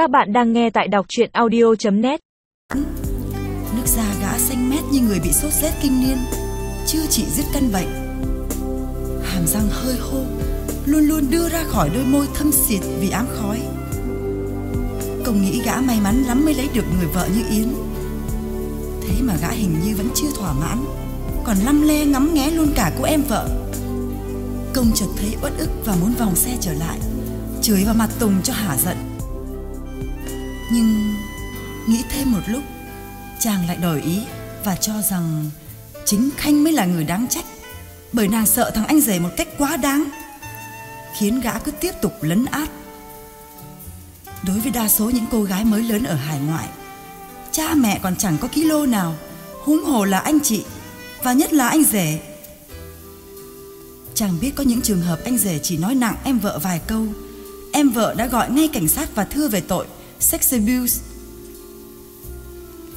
Các bạn đang nghe tại đọc chuyện audio.net Nước da gã xanh mét như người bị sốt rét kinh niên. Chưa chỉ dứt căn bệnh. Hàm răng hơi hô Luôn luôn đưa ra khỏi đôi môi thâm xịt vì ám khói. Công nghĩ gã may mắn lắm mới lấy được người vợ như Yến. Thế mà gã hình như vẫn chưa thỏa mãn, Còn lăm le ngắm nghé luôn cả cô em vợ. Công chợt thấy uất ức và muốn vòng xe trở lại, Chửi vào mặt Tùng cho hả giận. Nhưng nghĩ thêm một lúc, Chàng lại đổi ý Và cho rằng Chính Khanh mới là người đáng trách, Bởi nàng sợ thằng anh rể một cách quá đáng, Khiến gã cứ tiếp tục lấn át. Đối với đa số những cô gái mới lớn ở hải ngoại, Cha mẹ còn chẳng có kilo nào Huống hồ là anh chị Và nhất là anh rể. Chàng biết có những trường hợp anh rể chỉ nói nặng em vợ vài câu, Em vợ đã gọi ngay cảnh sát và thưa về tội. Sex abuse.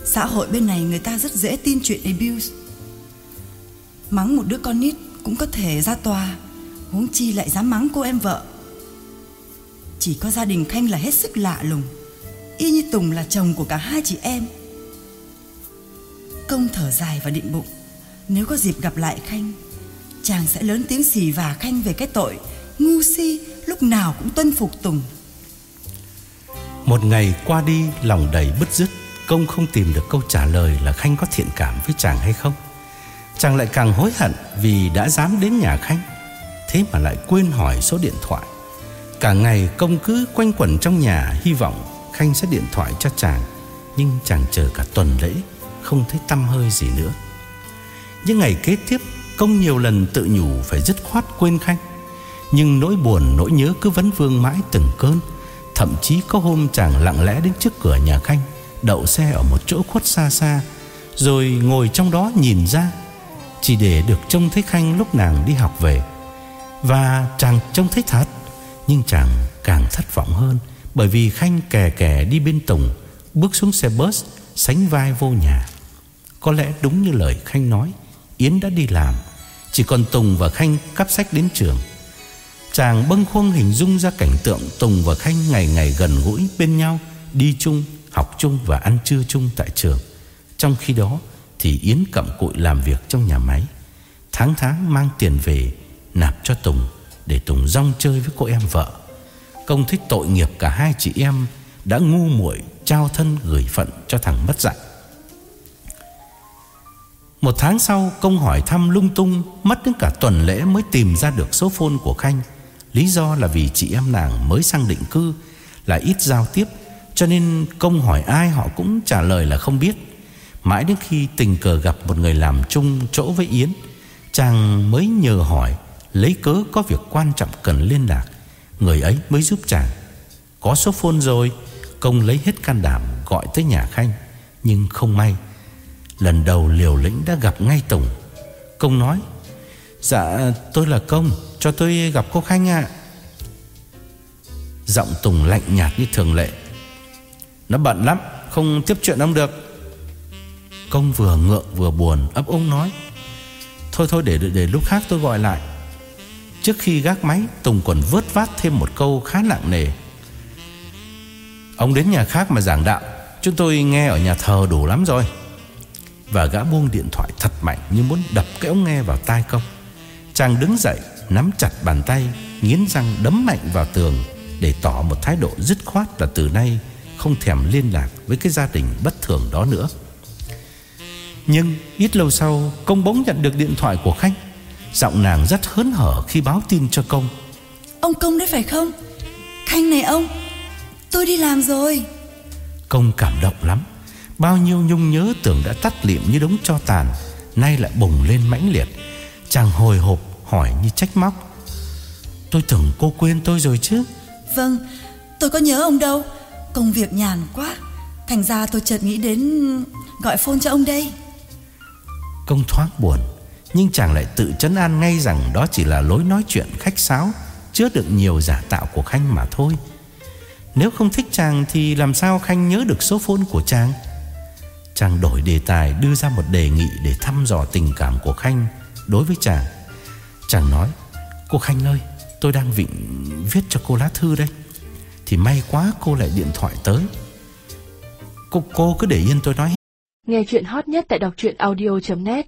Xã hội bên này người ta rất dễ tin chuyện abuse. Mắng một đứa con nít cũng có thể ra tòa, Huống chi lại dám mắng cô em vợ. Chỉ có gia đình Khanh là hết sức lạ lùng. Y như Tùng là chồng của cả hai chị em. Công thở dài và định bụng. Nếu có dịp gặp lại Khanh, Chàng sẽ lớn tiếng xì và Khanh về cái tội Ngu si lúc nào cũng tuân phục Tùng. Một ngày qua đi, lòng đầy bứt rứt, Công không tìm được câu trả lời là Khanh có thiện cảm với chàng hay không. Chàng lại càng hối hận vì đã dám đến nhà Khanh, Thế mà lại quên hỏi số điện thoại. Cả ngày công cứ quanh quẩn trong nhà, Hy vọng Khanh sẽ điện thoại cho chàng, Nhưng chàng chờ cả tuần lễ, Không thấy tâm hơi gì nữa. Những ngày kế tiếp, Công nhiều lần tự nhủ phải dứt khoát quên Khanh, Nhưng nỗi buồn, nỗi nhớ cứ vấn vương mãi từng cơn. Thậm chí có hôm chàng lặng lẽ đến trước cửa nhà Khanh, Đậu xe ở một chỗ khuất xa xa, Rồi ngồi trong đó nhìn ra, Chỉ để được trông thấy Khanh lúc nàng đi học về. Và chàng trông thấy thật, Nhưng chàng càng thất vọng hơn, Bởi vì Khanh kè kè đi bên Tùng, Bước xuống xe bus, Sánh vai vô nhà. Có lẽ đúng như lời Khanh nói, Yến đã đi làm, Chỉ còn Tùng và Khanh cắp sách đến trường. Chàng bâng khuâng hình dung ra cảnh tượng Tùng và Khanh ngày ngày gần gũi bên nhau Đi chung, học chung và ăn trưa chung tại trường. Trong khi đó thì Yến cặm cụi làm việc trong nhà máy. Tháng tháng mang tiền về Nạp cho Tùng Để Tùng rong chơi với cô em vợ. Công thích tội nghiệp cả hai chị em Đã ngu muội trao thân gửi phận cho thằng mất dạy. Một tháng sau công hỏi thăm lung tung Mất đến cả tuần lễ mới tìm ra được số phone của Khanh. Lý do là vì chị em nàng mới sang định cư, Là ít giao tiếp, Cho nên công hỏi ai họ cũng trả lời là không biết. Mãi đến khi tình cờ gặp một người làm chung chỗ với Yến, Chàng mới nhờ hỏi Lấy cớ có việc quan trọng cần liên lạc. Người ấy mới giúp chàng. Có số phone rồi, Công lấy hết can đảm gọi tới nhà Khanh. Nhưng không may, Lần đầu liều lĩnh đã gặp ngay Tùng. Công nói Dạ tôi là Công. Cho tôi gặp cô Khanh ạ. Giọng Tùng lạnh nhạt như thường lệ. Nó bận lắm Không tiếp chuyện ông được. Công vừa ngượng vừa buồn ấp úng nói. Thôi thôi để để lúc khác tôi gọi lại. Trước khi gác máy Tùng còn vớt vát thêm một câu khá nặng nề. Ông đến nhà khác mà giảng đạo Chúng tôi nghe ở nhà thờ đủ lắm rồi. Và gã buông điện thoại thật mạnh Như muốn đập cái ống nghe vào tai công Chàng đứng dậy Nắm chặt bàn tay Nghiến răng đấm mạnh vào tường Để tỏ một thái độ dứt khoát là từ nay Không thèm liên lạc với cái gia đình bất thường đó nữa. Nhưng ít lâu sau Công bỗng nhận được điện thoại của Khanh Giọng nàng rất hớn hở khi báo tin cho công. Ông Công đấy phải không? Khanh này ông Tôi đi làm rồi. Công cảm động lắm. Bao nhiêu nhung nhớ tưởng đã tắt liệm như đống cho tàn Nay lại bùng lên mãnh liệt. Chàng hồi hộp hỏi như trách móc. Tôi tưởng cô quên tôi rồi chứ. Vâng Tôi có nhớ ông đâu. Công việc nhàn quá. Thành ra tôi chợt nghĩ đến Gọi phone cho ông đây. Công thoáng buồn Nhưng chàng lại tự chấn an ngay rằng Đó chỉ là lối nói chuyện khách sáo Chứa đựng nhiều giả tạo của Khanh mà thôi. Nếu không thích chàng Thì làm sao Khanh nhớ được số phone của chàng? Chàng đổi đề tài đưa ra một đề nghị để thăm dò tình cảm của Khanh đối với chàng. Chàng nói, cô Khanh ơi, tôi đang vịnh viết cho cô lá thư đây. Thì may quá cô lại điện thoại tới. Cô, cô cứ để yên tôi nói. Nghe chuyện hot nhất tại đọc truyện audio.net